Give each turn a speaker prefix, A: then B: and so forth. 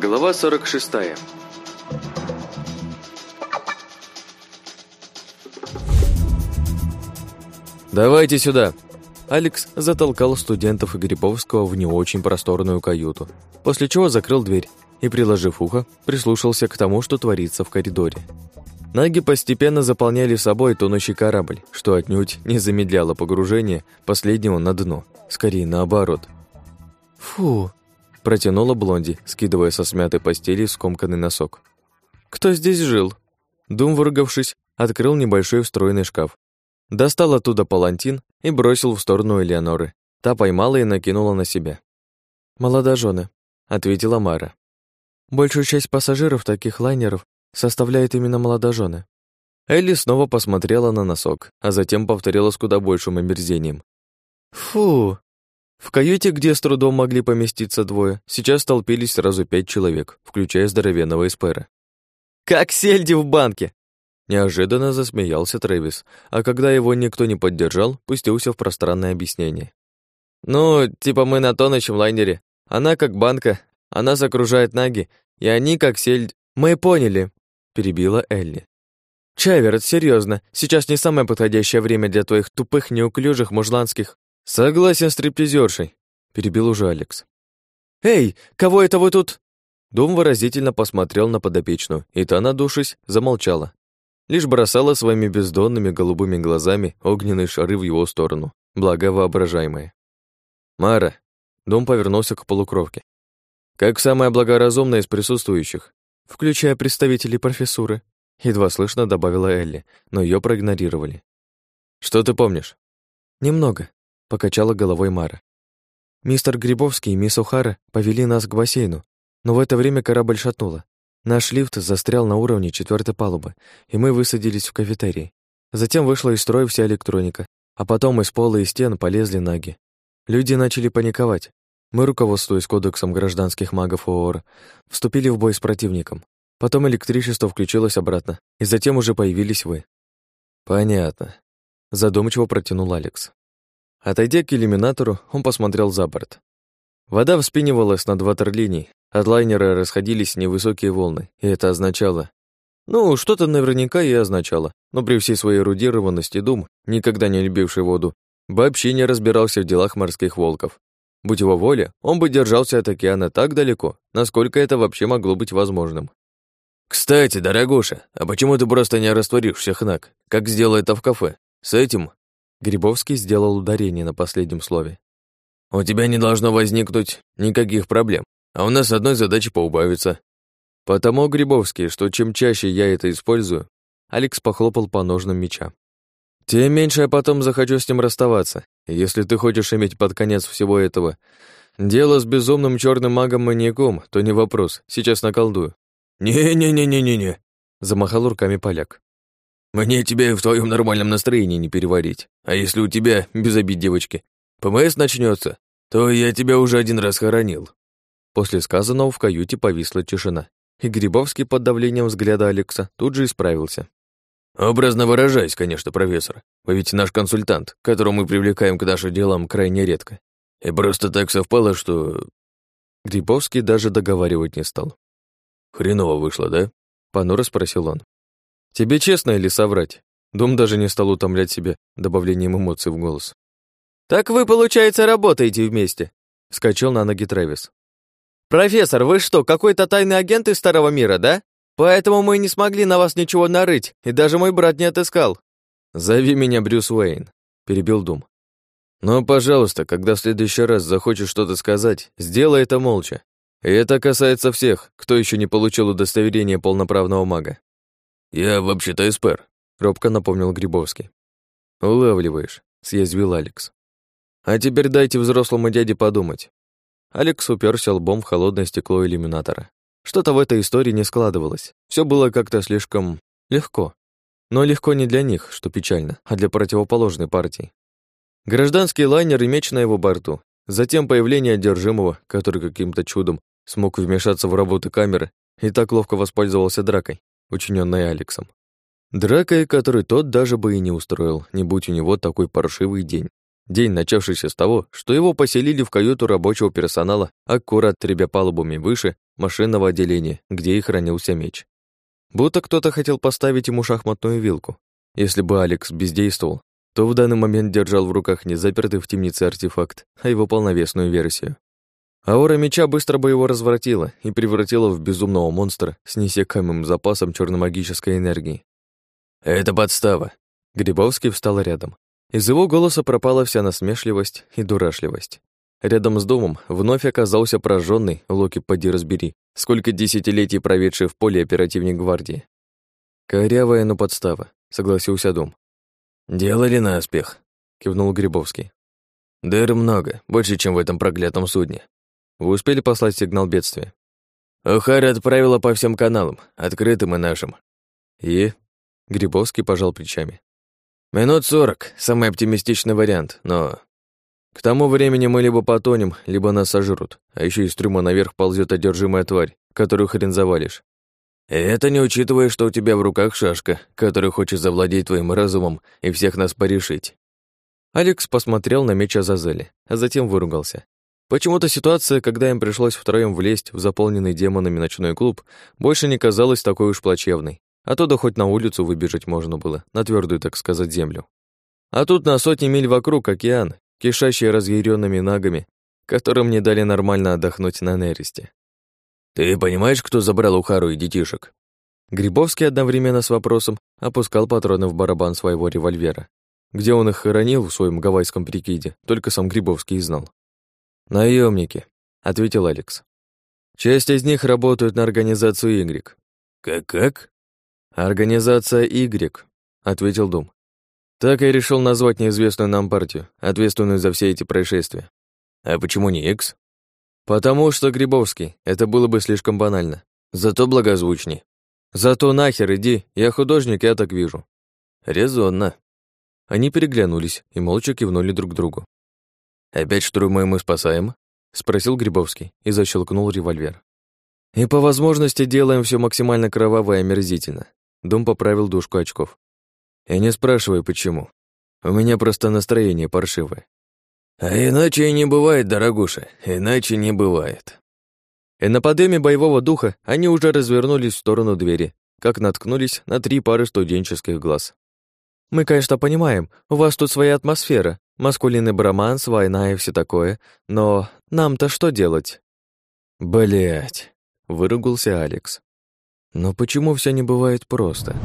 A: Глава 46.
B: «Давайте сюда!» Алекс затолкал студентов и Гриповского в не очень просторную каюту, после чего закрыл дверь и, приложив ухо, прислушался к тому, что творится в коридоре. Наги постепенно заполняли собой тонущий корабль, что отнюдь не замедляло погружение последнего на дно, скорее наоборот. «Фу!» – протянула Блонди, скидывая со смятой постели скомканный носок. «Кто здесь жил?» Дум, выругавшись, открыл небольшой встроенный шкаф. Достал оттуда палантин и бросил в сторону Элеоноры. Та поймала и накинула на себя. «Молодожены», — ответила Мара. «Большую часть пассажиров таких лайнеров составляют именно молодожены». Элли снова посмотрела на носок, а затем повторила с куда большим омерзением. «Фу!» В каюте, где с трудом могли поместиться двое, сейчас толпились сразу пять человек, включая здоровенного эспера. «Как сельди в банке!» Неожиданно засмеялся Трэвис, а когда его никто не поддержал, пустился в пространное объяснение. «Ну, типа мы на тонущем лайнере. Она как банка, она окружает наги, и они как сельдь...» «Мы поняли», — перебила Элли. «Чайверт, серьезно, сейчас не самое подходящее время для твоих тупых, неуклюжих мужланских...» «Согласен с стриптизершей», — перебил уже Алекс. «Эй, кого это вы тут?» Дом выразительно посмотрел на подопечную, и та, надувшись, замолчала лишь бросала своими бездонными голубыми глазами огненные шары в его сторону, благо воображаемые. «Мара!» Дом повернулся к полукровке. «Как самая благоразумная из присутствующих, включая представителей профессуры», едва слышно добавила Элли, но ее проигнорировали. «Что ты помнишь?» «Немного», — покачала головой Мара. «Мистер Грибовский и мисс Ухара повели нас к бассейну, но в это время корабль шатнуло. Наш лифт застрял на уровне четвертой палубы, и мы высадились в кафетерии. Затем вышла из строя вся электроника, а потом из пола и стен полезли наги. Люди начали паниковать. Мы, руководствуясь кодексом гражданских магов ООР, вступили в бой с противником. Потом электричество включилось обратно, и затем уже появились вы. Понятно. Задумчиво протянул Алекс. Отойдя к иллюминатору, он посмотрел за борт. Вода вспенивалась над ватерлинией, от лайнера расходились невысокие волны, и это означало... Ну, что-то наверняка и означало, но при всей своей эрудированности Дум, никогда не любивший воду, вообще не разбирался в делах морских волков. Будь его воля, он бы держался от океана так далеко, насколько это вообще могло быть возможным. «Кстати, дорогуша, а почему ты просто не растворишь всех наг, как сделал это в кафе? С этим...» Грибовский сделал ударение на последнем слове. «У тебя не должно возникнуть никаких проблем а у нас одной задачи поубавится. Потому, Грибовский, что чем чаще я это использую, Алекс похлопал по ножным меча. Тем меньше я потом захочу с ним расставаться. если ты хочешь иметь под конец всего этого дело с безумным черным магом-маньяком, то не вопрос, сейчас наколдую. «Не-не-не-не-не-не», — замахал руками поляк. «Мне тебя в твоем нормальном настроении не переварить. А если у тебя, без обид девочки, ПМС начнется, то я тебя уже один раз хоронил. После сказанного в каюте повисла тишина, и Грибовский под давлением взгляда Алекса тут же исправился. «Образно выражаясь, конечно, профессор. Вы ведь наш консультант, которого мы привлекаем к нашим делам крайне редко. И просто так совпало, что...» Грибовский даже договаривать не стал. «Хреново вышло, да?» — понуро спросил он. «Тебе честно или соврать?» Дом даже не стал утомлять себя добавлением эмоций в голос. «Так вы, получается, работаете вместе?» — вскочил на ноги Трэвис. «Профессор, вы что, какой-то тайный агент из Старого Мира, да? Поэтому мы не смогли на вас ничего нарыть, и даже мой брат не отыскал». «Зови меня Брюс Уэйн», — перебил Дум. «Но, пожалуйста, когда в следующий раз захочешь что-то сказать, сделай это молча. И это касается всех, кто еще не получил удостоверение полноправного мага». «Я вообще-то эспер», — робко напомнил Грибовский. «Улавливаешь», — съязвил Алекс. «А теперь дайте взрослому дяде подумать. Алекс уперся лбом в холодное стекло иллюминатора. Что-то в этой истории не складывалось. Все было как-то слишком легко. Но легко не для них, что печально, а для противоположной партии. Гражданский лайнер и меч на его борту. Затем появление одержимого, который каким-то чудом смог вмешаться в работу камеры и так ловко воспользовался дракой, учиненной Алексом. Дракой, который тот даже бы и не устроил, не будь у него такой паршивый день. День, начавшийся с того, что его поселили в каюту рабочего персонала, аккурат требя палубами выше, машинного отделения, где и хранился меч. Будто кто-то хотел поставить ему шахматную вилку. Если бы Алекс бездействовал, то в данный момент держал в руках не запертый в темнице артефакт, а его полновесную версию. Аура меча быстро бы его развратила и превратила в безумного монстра с несекаемым запасом черномагической энергии. «Это подстава!» Грибовский встал рядом. Из его голоса пропала вся насмешливость и дурашливость. Рядом с домом вновь оказался прожженный, Локи поди разбери, сколько десятилетий проведший в поле оперативник гвардии. «Корявая, но подстава», — согласился дом. «Делали наспех», — кивнул Грибовский. «Дыр много, больше, чем в этом проклятом судне. Вы успели послать сигнал бедствия?» «Охара отправила по всем каналам, открытым и нашим». «И?» — Грибовский пожал плечами. «Минут сорок, самый оптимистичный вариант, но к тому времени мы либо потонем, либо нас сожрут, а еще из трюма наверх ползет одержимая тварь, которую хрен завалишь. Это не учитывая, что у тебя в руках шашка, которая хочет завладеть твоим разумом и всех нас порешить. Алекс посмотрел на меч Азазели, а затем выругался. Почему-то ситуация, когда им пришлось втроем влезть в заполненный демонами ночной клуб, больше не казалась такой уж плачевной. Оттуда хоть на улицу выбежать можно было, на твердую, так сказать, землю. А тут на сотни миль вокруг океан, кишащие разъяренными нагами, которым не дали нормально отдохнуть на Нересте. «Ты понимаешь, кто забрал Ухару и детишек?» Грибовский одновременно с вопросом опускал патроны в барабан своего револьвера. Где он их хранил в своем гавайском прикиде, только сам Грибовский и знал. Наемники, ответил Алекс. «Часть из них работают на организацию Y». «Как-как?» «Организация Y», — ответил Дум. Так я решил назвать неизвестную нам партию, ответственную за все эти происшествия. А почему не X? Потому что Грибовский, это было бы слишком банально. Зато благозвучней. Зато нахер иди, я художник, я так вижу. Резонно. Они переглянулись и молча кивнули друг другу. «Опять штурмуем и спасаем?» — спросил Грибовский и защелкнул револьвер. «И по возможности делаем все максимально кроваво и омерзительно». Дом поправил дужку очков. И не спрашивай, почему. У меня просто настроение паршивое. А иначе и не бывает, дорогуша, иначе не бывает. И на подъеме боевого духа они уже развернулись в сторону двери, как наткнулись на три пары студенческих глаз. «Мы, конечно, понимаем, у вас тут своя атмосфера, маскулинный броманс, война и все такое, но нам-то что делать?» Блять, выругался Алекс. «Но почему все не бывает просто?»